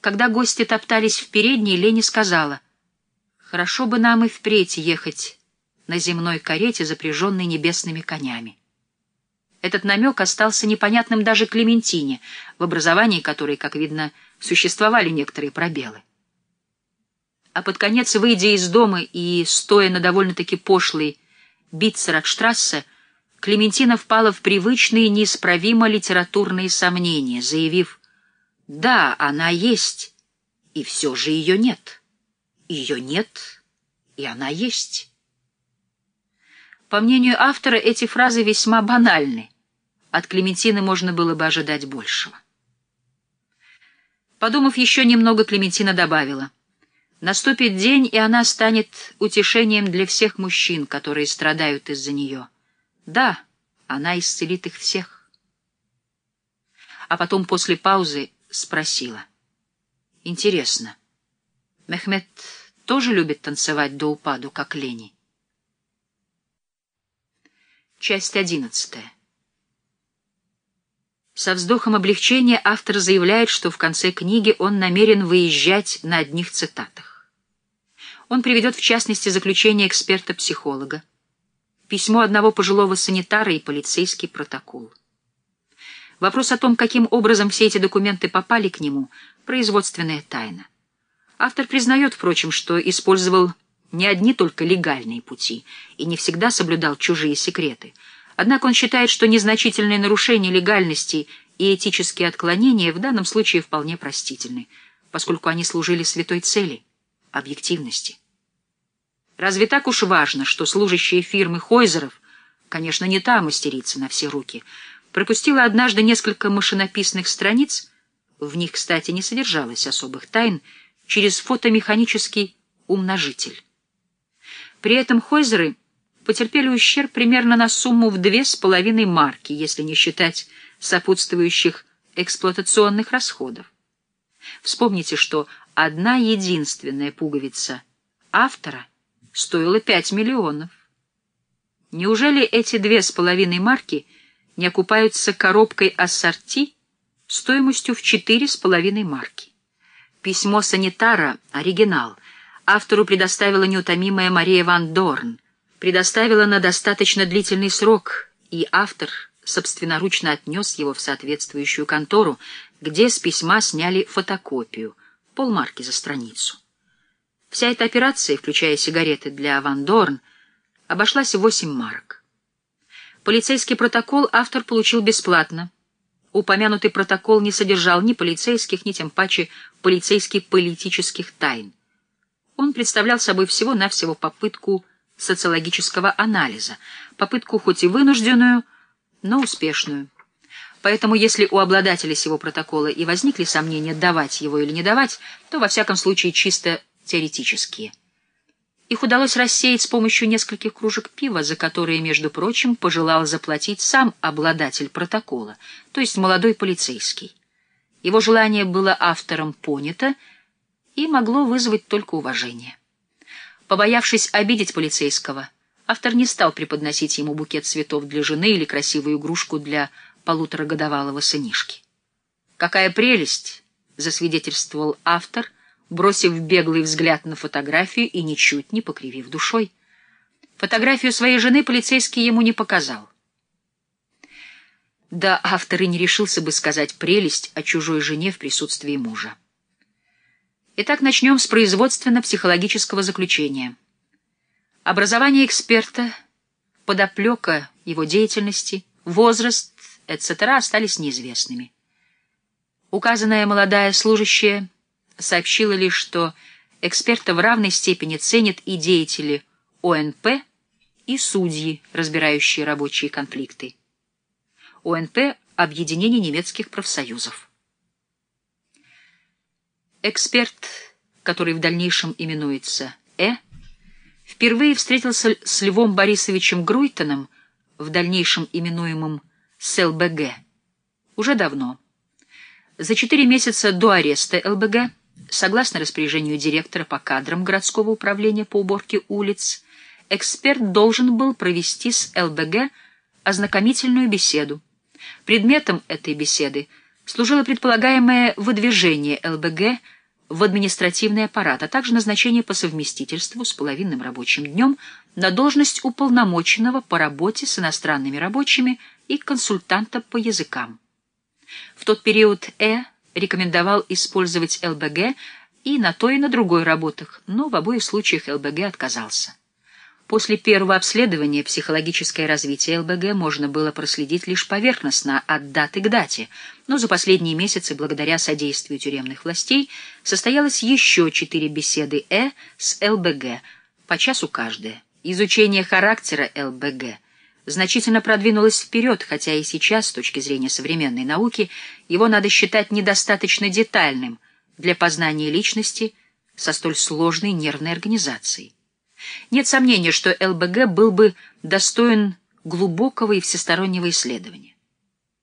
Когда гости топтались в передней, Лени сказала, «Хорошо бы нам и впредь ехать на земной карете, запряженной небесными конями». Этот намек остался непонятным даже Клементине, в образовании которой, как видно, существовали некоторые пробелы. А под конец, выйдя из дома и стоя на довольно-таки пошлой Битцератштрассе, Клементина впала в привычные неисправимо литературные сомнения, заявив, «Да, она есть, и все же ее нет. Ее нет, и она есть». По мнению автора, эти фразы весьма банальны. От Клементины можно было бы ожидать большего. Подумав еще немного, Клементина добавила, «Наступит день, и она станет утешением для всех мужчин, которые страдают из-за нее». Да, она исцелит их всех. А потом после паузы спросила. Интересно, Мехмед тоже любит танцевать до упаду, как Лени? Часть одиннадцатая. Со вздохом облегчения автор заявляет, что в конце книги он намерен выезжать на одних цитатах. Он приведет в частности заключение эксперта-психолога, письмо одного пожилого санитара и полицейский протокол. Вопрос о том, каким образом все эти документы попали к нему, производственная тайна. Автор признает, впрочем, что использовал не одни только легальные пути и не всегда соблюдал чужие секреты. Однако он считает, что незначительные нарушения легальности и этические отклонения в данном случае вполне простительны, поскольку они служили святой цели — объективности. Разве так уж важно, что служащие фирмы Хойзеров, конечно, не та мастерица на все руки, пропустила однажды несколько машинописных страниц, в них, кстати, не содержалось особых тайн, через фотомеханический умножитель. При этом Хойзеры потерпели ущерб примерно на сумму в две с половиной марки, если не считать сопутствующих эксплуатационных расходов. Вспомните, что одна единственная пуговица автора стоило пять миллионов. Неужели эти две с половиной марки не окупаются коробкой ассорти стоимостью в четыре с половиной марки? Письмо санитара, оригинал, автору предоставила неутомимая Мария Ван Дорн, предоставила на достаточно длительный срок, и автор собственноручно отнес его в соответствующую контору, где с письма сняли фотокопию, полмарки за страницу. Вся эта операция, включая сигареты для Ван Дорн, обошлась в 8 марок. Полицейский протокол автор получил бесплатно. Упомянутый протокол не содержал ни полицейских, ни тем паче полицейских политических тайн. Он представлял собой всего-навсего попытку социологического анализа, попытку хоть и вынужденную, но успешную. Поэтому если у обладателя сего протокола и возникли сомнения, давать его или не давать, то во всяком случае чисто теоретические. Их удалось рассеять с помощью нескольких кружек пива, за которые, между прочим, пожелал заплатить сам обладатель протокола, то есть молодой полицейский. Его желание было автором понято и могло вызвать только уважение. Побоявшись обидеть полицейского, автор не стал преподносить ему букет цветов для жены или красивую игрушку для полуторагодовалого сынишки. «Какая прелесть!» — засвидетельствовал автор — бросив беглый взгляд на фотографию и ничуть не покривив душой. Фотографию своей жены полицейский ему не показал. Да, автор и не решился бы сказать прелесть о чужой жене в присутствии мужа. Итак, начнем с производственно-психологического заключения. Образование эксперта, подоплека его деятельности, возраст, etc. остались неизвестными. Указанная молодая служащая — сообщила лишь, что эксперта в равной степени ценят и деятели ОНП, и судьи, разбирающие рабочие конфликты. ОНП — Объединение немецких профсоюзов. Эксперт, который в дальнейшем именуется Э, впервые встретился с Львом Борисовичем Груйтоном, в дальнейшем именуемым СЛБГ, уже давно. За четыре месяца до ареста ЛБГ Согласно распоряжению директора по кадрам городского управления по уборке улиц, эксперт должен был провести с ЛБГ ознакомительную беседу. Предметом этой беседы служило предполагаемое выдвижение ЛБГ в административный аппарат, а также назначение по совместительству с половинным рабочим днем на должность уполномоченного по работе с иностранными рабочими и консультанта по языкам. В тот период Э рекомендовал использовать ЛБГ и на той, и на другой работах, но в обоих случаях ЛБГ отказался. После первого обследования психологическое развитие ЛБГ можно было проследить лишь поверхностно от даты к дате, но за последние месяцы, благодаря содействию тюремных властей, состоялось еще четыре беседы Э с ЛБГ, по часу каждая. Изучение характера ЛБГ значительно продвинулось вперед, хотя и сейчас, с точки зрения современной науки, его надо считать недостаточно детальным для познания личности со столь сложной нервной организацией. Нет сомнения, что ЛБГ был бы достоин глубокого и всестороннего исследования.